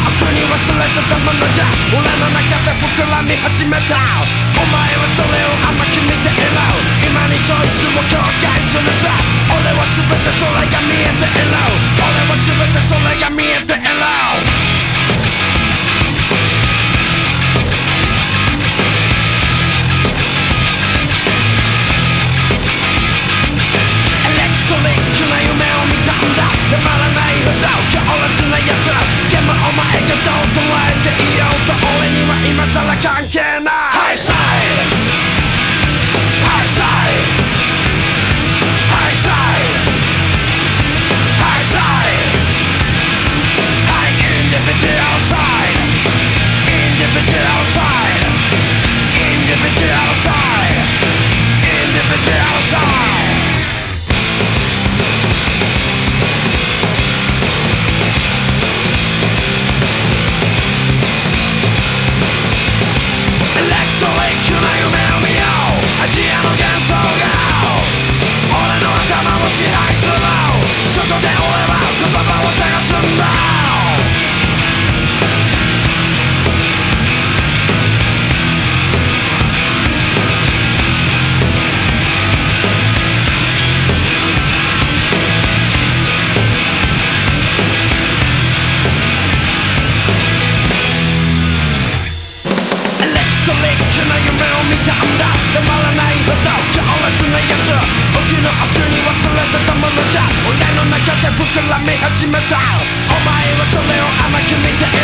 あくに忘れてたものだ俺の中で膨らみ始めたお前はそれを甘く見ていろ今にそいつを境界するさ俺は全てそれが見えていろ俺は全てそれが見えていろた。んだたまらないほど強烈なやつ。僕の奥に忘れてたものじゃ。俺の中で膨らみ始めた。お前はそれを甘く見ている